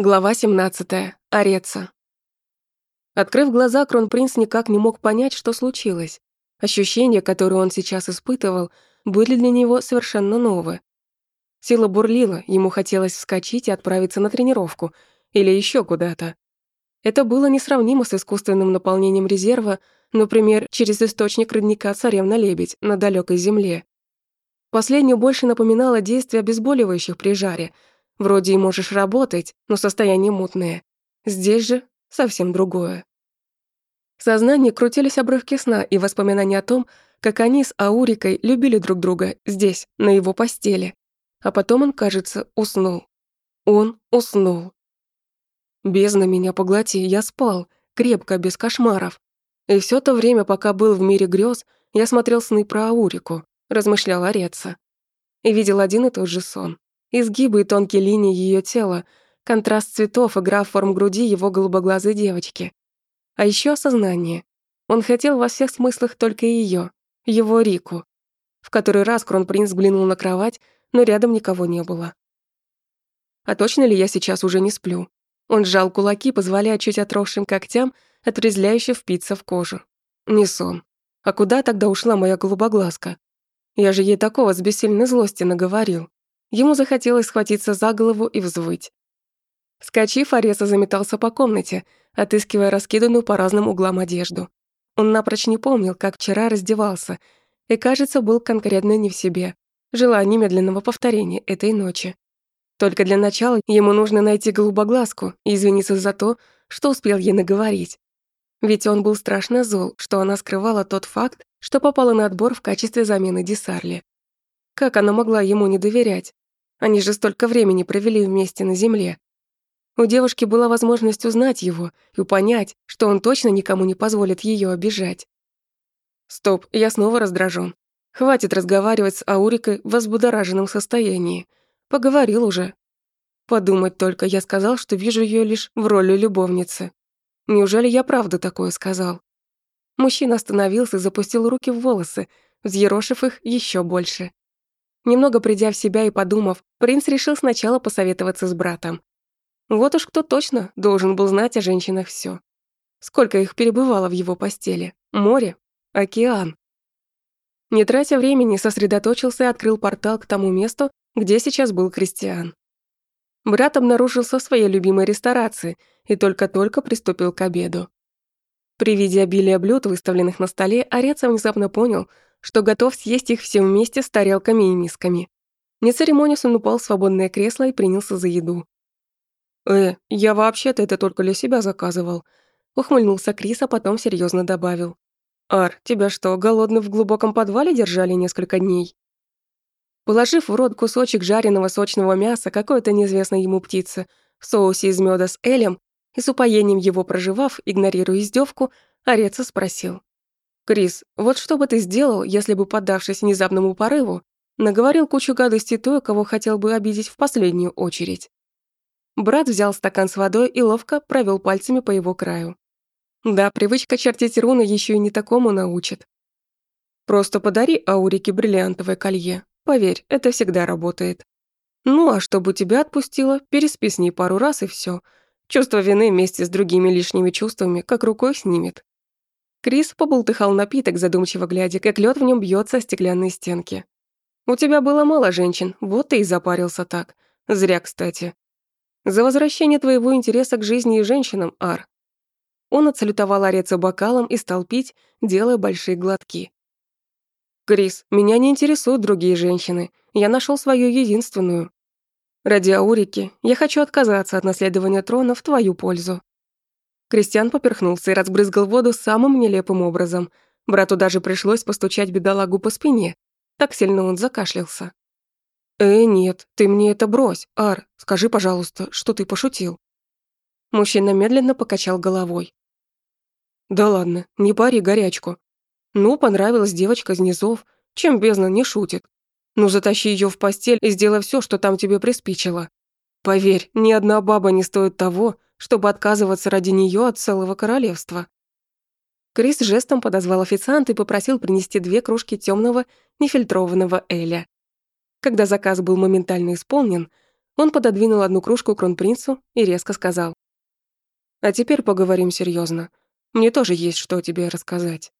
Глава 17. Ореца. Открыв глаза, кронпринц никак не мог понять, что случилось. Ощущения, которые он сейчас испытывал, были для него совершенно новые. Сила бурлила, ему хотелось вскочить и отправиться на тренировку или еще куда-то. Это было несравнимо с искусственным наполнением резерва, например, через источник родника «Царевна-лебедь» на далекой земле. Последнее больше напоминало действие обезболивающих при жаре – Вроде и можешь работать, но состояние мутное. Здесь же совсем другое. В сознании крутились обрывки сна и воспоминания о том, как они с Аурикой любили друг друга здесь, на его постели. А потом он, кажется, уснул. Он уснул. Бездна меня поглоти, я спал, крепко, без кошмаров. И все то время, пока был в мире грез, я смотрел сны про Аурику, размышлял Ореца. И видел один и тот же сон. Изгибы и тонкие линии ее тела, контраст цветов, игра форм груди его голубоглазой девочки. А еще осознание. Он хотел во всех смыслах только ее, его Рику. В который раз кронпринц глянул на кровать, но рядом никого не было. А точно ли я сейчас уже не сплю? Он сжал кулаки, позволяя чуть отросшим когтям отрезляюще впиться в кожу. Не сон. А куда тогда ушла моя голубоглазка? Я же ей такого с бессильной злости наговорил. Ему захотелось схватиться за голову и взвыть. Вскочив, Ареса заметался по комнате, отыскивая раскиданную по разным углам одежду. Он напрочь не помнил, как вчера раздевался, и, кажется, был конкретно не в себе, желая немедленного повторения этой ночи. Только для начала ему нужно найти голубоглазку и извиниться за то, что успел ей наговорить. Ведь он был страшно зол, что она скрывала тот факт, что попала на отбор в качестве замены Десарли. Как она могла ему не доверять? Они же столько времени провели вместе на земле. У девушки была возможность узнать его и понять, что он точно никому не позволит ее обижать. Стоп, я снова раздражен. Хватит разговаривать с Аурикой в возбудораженном состоянии. Поговорил уже. Подумать только, я сказал, что вижу ее лишь в роли любовницы. Неужели я правда такое сказал? Мужчина остановился и запустил руки в волосы, взъерошив их еще больше. Немного придя в себя и подумав, принц решил сначала посоветоваться с братом. Вот уж кто точно должен был знать о женщинах все. Сколько их перебывало в его постели. Море, океан. Не тратя времени, сосредоточился и открыл портал к тому месту, где сейчас был Кристиан. Брат обнаружился в своей любимой ресторации и только-только приступил к обеду. При виде обилия блюд, выставленных на столе, Орец внезапно понял, что готов съесть их все вместе с тарелками и мисками. Не церемонясь, он упал в свободное кресло и принялся за еду. «Э, я вообще-то это только для себя заказывал», — ухмыльнулся Крис, а потом серьезно добавил. «Ар, тебя что, голодным в глубоком подвале держали несколько дней?» Положив в рот кусочек жареного сочного мяса какой-то неизвестной ему птицы в соусе из меда с элем и с упоением его проживав, игнорируя издевку, Ореца спросил. «Крис, вот что бы ты сделал, если бы, поддавшись внезапному порыву, наговорил кучу гадостей той, кого хотел бы обидеть в последнюю очередь?» Брат взял стакан с водой и ловко провел пальцами по его краю. Да, привычка чертить руны еще и не такому научит. Просто подари Аурике бриллиантовое колье. Поверь, это всегда работает. Ну, а чтобы тебя отпустило, переспи с ней пару раз и все. Чувство вины вместе с другими лишними чувствами как рукой снимет. Крис побултыхал напиток, задумчиво глядя, как лед в нем бьется о стеклянные стенки. «У тебя было мало женщин, вот ты и запарился так. Зря, кстати. За возвращение твоего интереса к жизни и женщинам, Ар». Он отсалютовал Ореца бокалом и стал пить, делая большие глотки. «Крис, меня не интересуют другие женщины. Я нашел свою единственную. Ради Аурики я хочу отказаться от наследования трона в твою пользу». Кристиан поперхнулся и разбрызгал воду самым нелепым образом. Брату даже пришлось постучать бедолагу по спине. Так сильно он закашлялся. «Э, нет, ты мне это брось, Ар. Скажи, пожалуйста, что ты пошутил». Мужчина медленно покачал головой. «Да ладно, не пари горячку. Ну, понравилась девочка из низов, чем бездна не шутит. Ну, затащи ее в постель и сделай все, что там тебе приспичило. Поверь, ни одна баба не стоит того, чтобы отказываться ради нее от целого королевства. Крис жестом подозвал официанта и попросил принести две кружки темного нефильтрованного эля. Когда заказ был моментально исполнен, Он пододвинул одну кружку кронпринцу и резко сказал. «А теперь поговорим серьезно. Мне тоже есть что тебе рассказать».